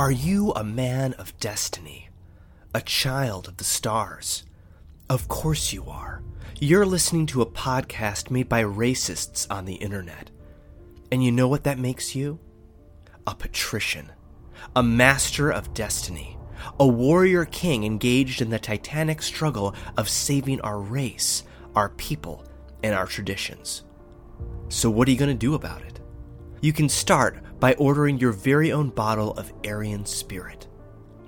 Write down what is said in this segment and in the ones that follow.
Are you a man of destiny? A child of the stars? Of course you are. You're listening to a podcast made by racists on the internet. And you know what that makes you? A patrician. A master of destiny. A warrior king engaged in the titanic struggle of saving our race, our people, and our traditions. So, what are you going to do about it? You can start by ordering your very own bottle of Aryan Spirit.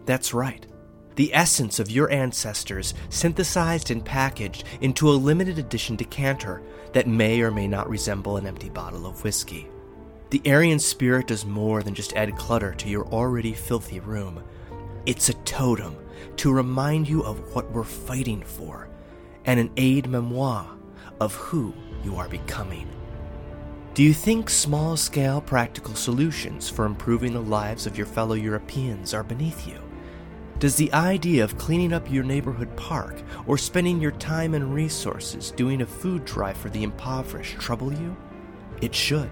That's right, the essence of your ancestors synthesized and packaged into a limited edition decanter that may or may not resemble an empty bottle of whiskey. The Aryan Spirit does more than just add clutter to your already filthy room. It's a totem to remind you of what we're fighting for, and an aide memoire of who you are becoming. Do you think small scale practical solutions for improving the lives of your fellow Europeans are beneath you? Does the idea of cleaning up your neighborhood park or spending your time and resources doing a food drive for the impoverished trouble you? It should.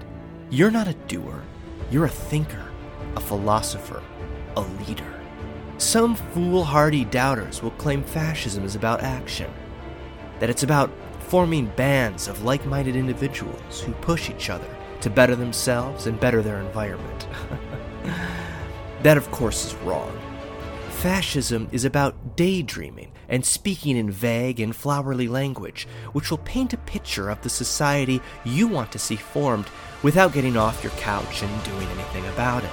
You're not a doer, you're a thinker, a philosopher, a leader. Some foolhardy doubters will claim fascism is about action, that it's about forming bands of like minded individuals who push each other to better themselves and better their environment. that, of course, is wrong. Fascism is about daydreaming and speaking in vague and flowery language, which will paint a picture of the society you want to see formed without getting off your couch and doing anything about it.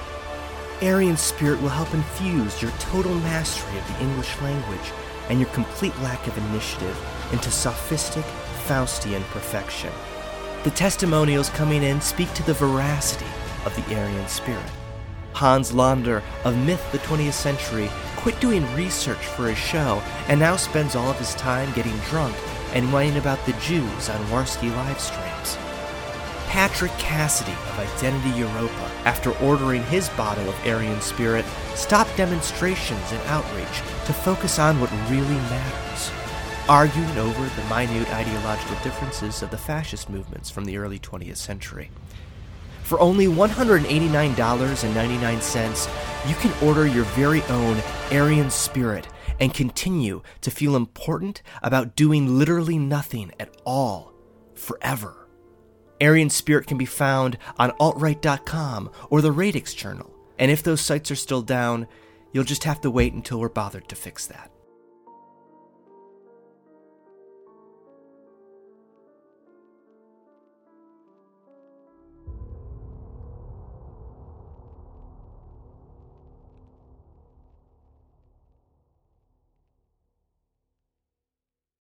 Aryan Spirit will help infuse your total mastery of the English language and your complete lack of initiative into sophistic Faustian perfection. The testimonials coming in speak to the veracity of the Aryan spirit. Hans Lander of Myth the 20th Century quit doing research for his show and now spends all of his time getting drunk and whining about the Jews on Warski live streams. Patrick Cassidy of Identity Evropa, after ordering his bottle of Aryan Spirit, stopped demonstrations and outreach to focus on what really matters arguing over the minute ideological differences of the fascist movements from the early 20th century. For only $189.99, you can order your very own Aryan Spirit and continue to feel important about doing literally nothing at all forever. Aryan Spirit can be found on altright.com or the Radix Journal, and if those sites are still down, you'll just have to wait until we're bothered to fix that.